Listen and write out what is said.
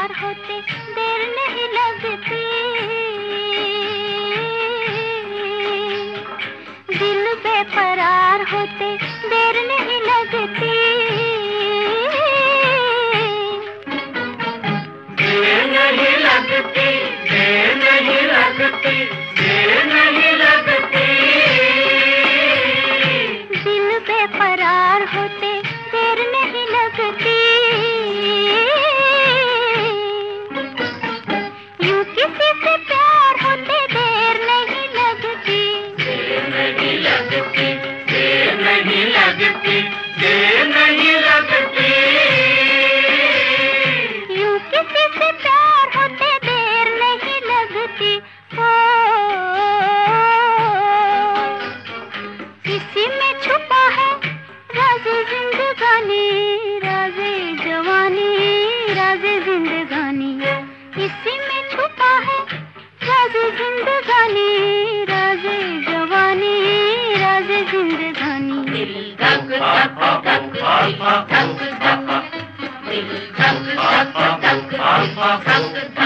चार होते देर नहीं लगती। दिल बेपरार होते देर नहीं लगती। देर नहीं लगती, देर नहीं लगती। किसी से प्यार होते देर नहीं लगती। देर नहीं लगती, देर नहीं लगती, देर नहीं लगती। जिंदगानी राजे जवानी, राजे जिंदगानी दिल धक धक धक, दिल धक धक, दिल धक धक धक धक